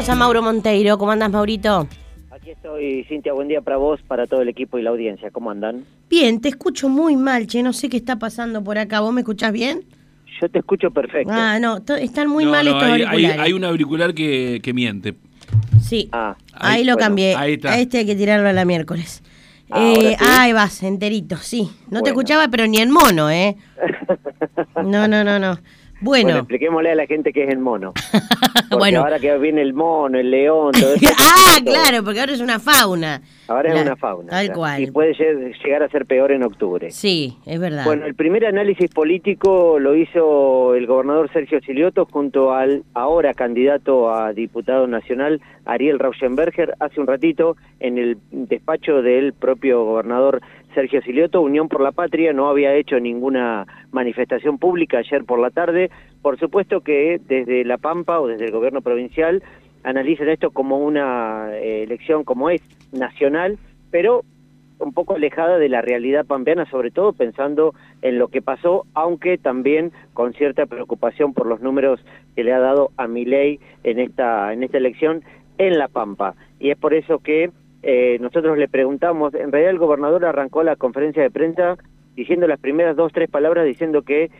tenemos a Mauro Monteiro. ¿Cómo andas, Maurito? Aquí estoy, Cintia. Buen día para vos, para todo el equipo y la audiencia. ¿Cómo andan? Bien, te escucho muy mal, che. No sé qué está pasando por acá. ¿Vos me escuchás bien? Yo te escucho perfecto. Ah, no, están muy No, mal no, estos hay, hay- auriculares. hay un auricular que, que miente. Sí, Ah, ahí, ahí- lo bueno, cambié. ahí está. Este hay que tirarlo a la miércoles. Ahora Eh, sí. Ahí vas, enterito, sí. No te Bueno. escuchaba, pero ni en mono, ¿eh? No, no, no, no. Bueno, Bueno. expliquémosle a la gente qué es el mono. Porque Bueno. ahora que viene el mono, el león, todo eso. ah, todo. claro, porque ahora es una fauna. Ahora es una fauna. Tal cual. Y puede lle- llegar a ser peor en octubre. Sí, es verdad. Bueno, el primer análisis político lo hizo el gobernador Sergio Silioto junto al ahora candidato a diputado nacional Ariel Rauschenberger hace un ratito en el despacho del propio gobernador Sergio Silioto. Unión por la Patria no había hecho ninguna manifestación pública ayer por la tarde. Por supuesto que desde La Pampa o desde el gobierno provincial analizan esto como una eh, elección como es nacional, pero un poco alejada de la realidad pampeana, sobre todo pensando en lo que pasó, aunque también con cierta preocupación por los números que le ha dado a Milei en esta en esta elección en La Pampa. Y es por eso que eh, nosotros le preguntamos, en realidad el gobernador arrancó la conferencia de prensa diciendo las primeras dos, tres palabras, diciendo que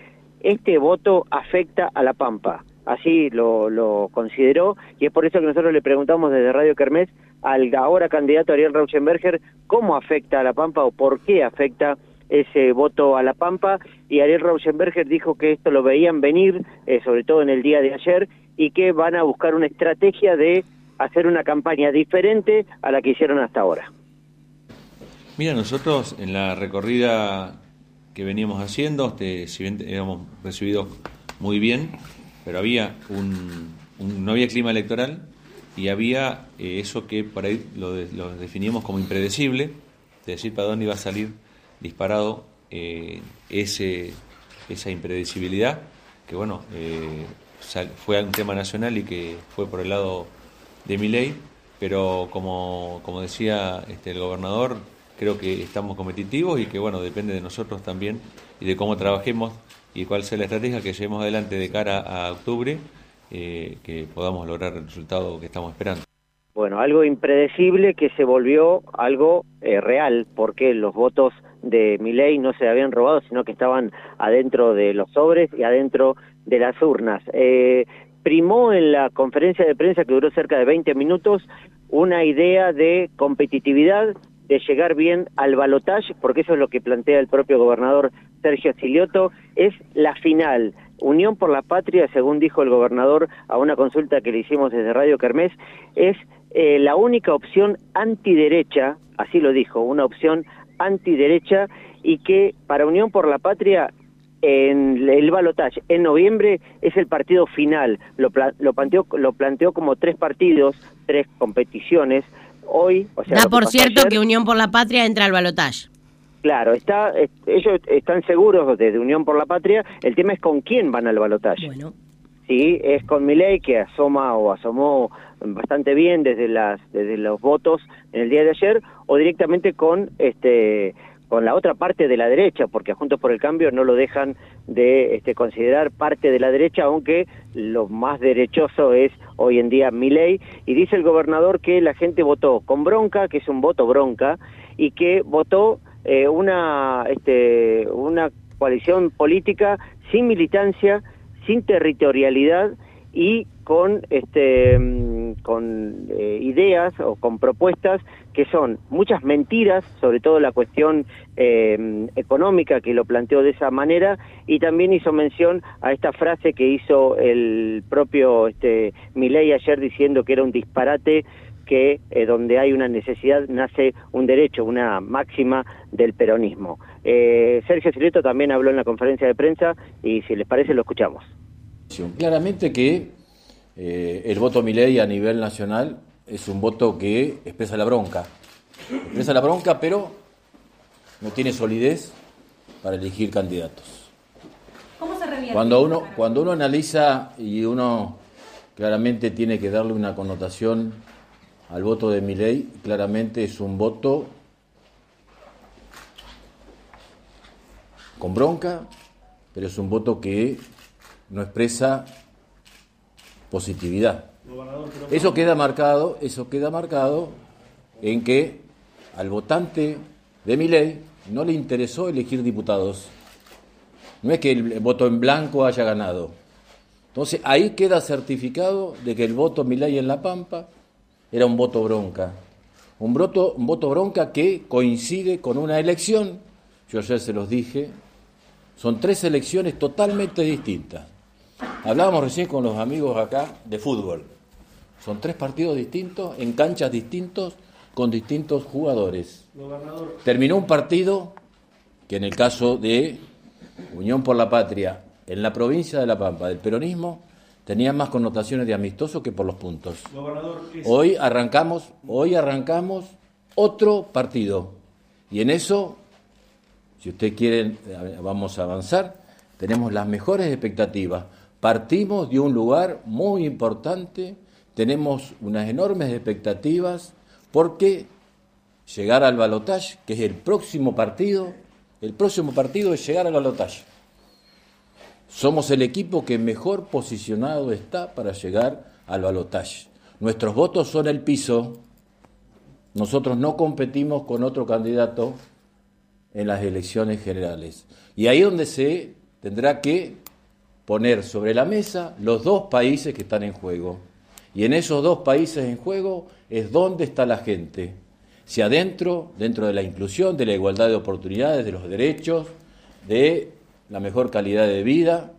este voto afecta a La Pampa. Así lo, lo consideró y es por eso que nosotros le preguntamos desde Radio Kermés al ahora candidato Ariel Rauschenberger cómo afecta a La Pampa o por qué afecta ese voto a La Pampa y Ariel Rauschenberger dijo que esto lo veían venir, eh, sobre todo en el día de ayer, y que van a buscar una estrategia de hacer una campaña diferente a la que hicieron hasta ahora. Mira, nosotros en la recorrida que veníamos haciendo, este, si bien éramos recibidos muy bien, pero había un, no había clima electoral y había eh, eso que por ahí lo, de- definíamos como impredecible, de decir para dónde iba a salir disparado eh, ese, esa impredecibilidad, que bueno, eh, fue un tema nacional y que fue por el lado de mi ley, pero como, como decía este, el gobernador, creo que estamos competitivos y que bueno, depende de nosotros también y de cómo trabajemos y cuál sea la estrategia que llevemos adelante de cara a octubre, eh, que podamos lograr el resultado que estamos esperando. Bueno, algo impredecible que se volvió algo eh, real, porque los votos de Milei no se habían robado, sino que estaban adentro de los sobres y adentro de las urnas. Eh, primó en la conferencia de prensa que duró cerca de 20 minutos una idea de competitividad, de llegar bien al balotaje, porque eso es lo que plantea el propio gobernador Sergio Silioto, es la final. Unión por la Patria, según dijo el gobernador a una consulta que le hicimos desde Radio Kermés, es eh, la única opción antiderecha, así lo dijo, una opción antiderecha y que para Unión por la Patria en el balotaje en noviembre es el partido final. Lo, pla- lo, planteó, lo planteó como tres partidos, tres competiciones. Hoy, o sea, da por cierto ayer- que Unión por la Patria entra al balotaje. Claro, está, es- ellos están seguros desde Unión por la Patria. El tema es con quién van al balotaje. Bueno, Sí, es con Milei que asoma o asomó bastante bien desde las desde los votos en el día de ayer o directamente con este con la otra parte de la derecha, porque Juntos por el Cambio no lo dejan de este, considerar parte de la derecha, aunque lo más derechoso es hoy en día Milei, y dice el gobernador que la gente votó con bronca, que es un voto bronca, y que votó eh, una, este, una coalición política sin militancia, sin territorialidad y con este con eh, ideas o con propuestas que son muchas mentiras sobre todo la cuestión eh, económica que lo planteó de esa manera y también hizo mención a esta frase que hizo el propio este Milei ayer diciendo que era un disparate que eh, donde hay una necesidad nace un derecho, una máxima del peronismo. Eh, Sergio Sileto también habló en la conferencia de prensa y si les parece lo escuchamos. Claramente que eh, el voto Milei a nivel nacional es un voto que expresa la bronca. Expresa la bronca, pero no tiene solidez para elegir candidatos. ¿Cómo se revierte? Cuando uno, cuando uno analiza y uno claramente tiene que darle una connotación al voto de Milei, claramente es un voto con bronca, pero es un voto que no expresa positividad. Eso queda marcado, eso queda marcado en que al votante de mi ley no le interesó elegir diputados. No es que el voto en blanco haya ganado. Entonces ahí queda certificado de que el voto Milei en La Pampa era un voto bronca. Un voto, un voto bronca que coincide con una elección, yo ayer se los dije, son tres elecciones totalmente distintas. Hablábamos recién con los amigos acá de fútbol. Son tres partidos distintos, en canchas distintos, con distintos jugadores. Terminó un partido que en el caso de Unión por la Patria, en la provincia de La Pampa, del peronismo, tenía más connotaciones de amistoso que por los puntos. Hoy arrancamos, hoy arrancamos otro partido. Y en eso, si usted quiere, vamos a avanzar, tenemos las mejores expectativas. Partimos de un lugar muy importante, tenemos unas enormes expectativas porque llegar al balotaje, que es el próximo partido, el próximo partido es llegar al balotaje. Somos el equipo que mejor posicionado está para llegar al balotaje. Nuestros votos son el piso. Nosotros no competimos con otro candidato en las elecciones generales. Y ahí donde se tendrá que poner sobre la mesa los dos países que están en juego. Y en esos dos países en juego es donde está la gente. Si adentro, dentro de la inclusión, de la igualdad de oportunidades, de los derechos, de la mejor calidad de vida,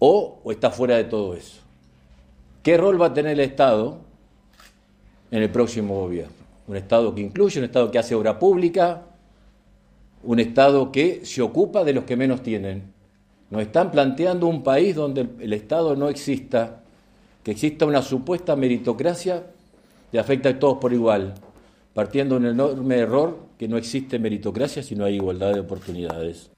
o, o está fuera de todo eso. ¿Qué rol va a tener el Estado en el próximo gobierno? Un Estado que incluye, un Estado que hace obra pública, un Estado que se ocupa de los que menos tienen. Nos están planteando un país donde el Estado no exista, que exista una supuesta meritocracia que afecta a todos por igual, partiendo de un enorme error que no existe meritocracia si no hay igualdad de oportunidades.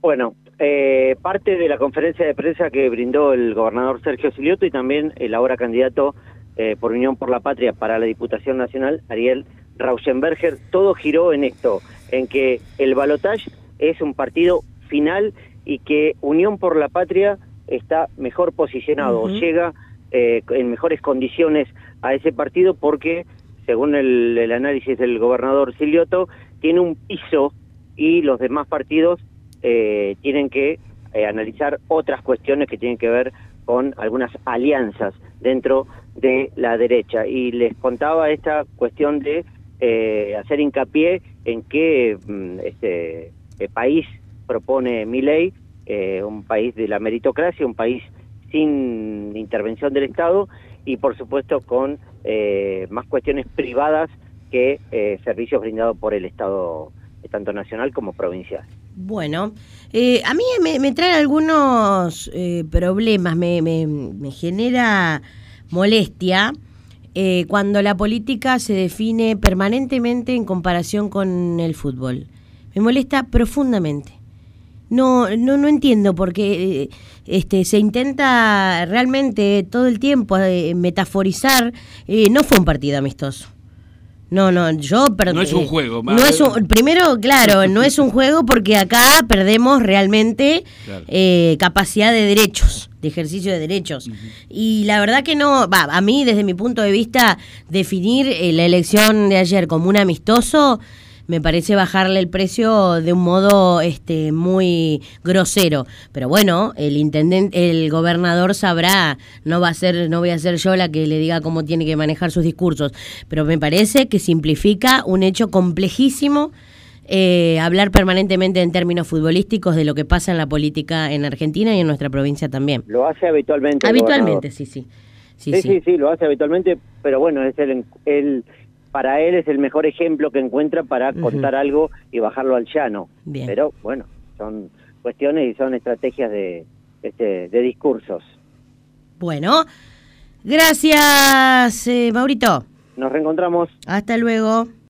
Bueno, eh, parte de la conferencia de prensa que brindó el gobernador Sergio Silioto y también el ahora candidato eh, por Unión por la Patria para la Diputación Nacional, Ariel Rauschenberger, todo giró en esto, en que el balotage es un partido final y que Unión por la Patria está mejor posicionado, llega eh, en mejores condiciones a ese partido porque, según el, análisis del gobernador Silioto, tiene un piso y los demás partidos eh, tienen que eh, analizar otras cuestiones que tienen que ver con algunas alianzas dentro de la derecha. Y les contaba esta cuestión de hacer hincapié en qué mm, este, país propone mi ley eh, un país de la meritocracia, un país sin intervención del Estado y por supuesto con eh, más cuestiones privadas que eh, servicios brindados por el Estado tanto nacional como provincial. Bueno, a mí me, trae algunos problemas, me, me, genera molestia cuando la política se define permanentemente en comparación con el fútbol. Me molesta profundamente. No, no, no entiendo porque eh, este, se intenta realmente todo el tiempo eh, metaforizar. Eh, no fue un partido amistoso. No, no, yo No es un juego. No es un, primero, claro, no es un juego porque acá perdemos realmente capacidad de derechos, de ejercicio de derechos. Y la verdad que no, va, a mí desde mi punto de vista, definir la elección de ayer como un amistoso me parece bajarle el precio de un modo este muy grosero. Pero bueno, el intendente, el gobernador sabrá, no va a ser, no voy a ser yo la que le diga cómo tiene que manejar sus discursos. Pero me parece que simplifica un hecho complejísimo. Eh, hablar permanentemente en términos futbolísticos de lo que pasa en la política en Argentina y en nuestra provincia también. Lo hace habitualmente. Habitualmente, sí, sí. Sí sí, sí lo hace habitualmente, pero bueno, es el, el para él es el mejor ejemplo que encuentra para contar algo y bajarlo al llano. Pero bueno, son cuestiones y son estrategias de, este, de discursos. Bueno, gracias, eh, Maurito. Nos reencontramos. Hasta luego.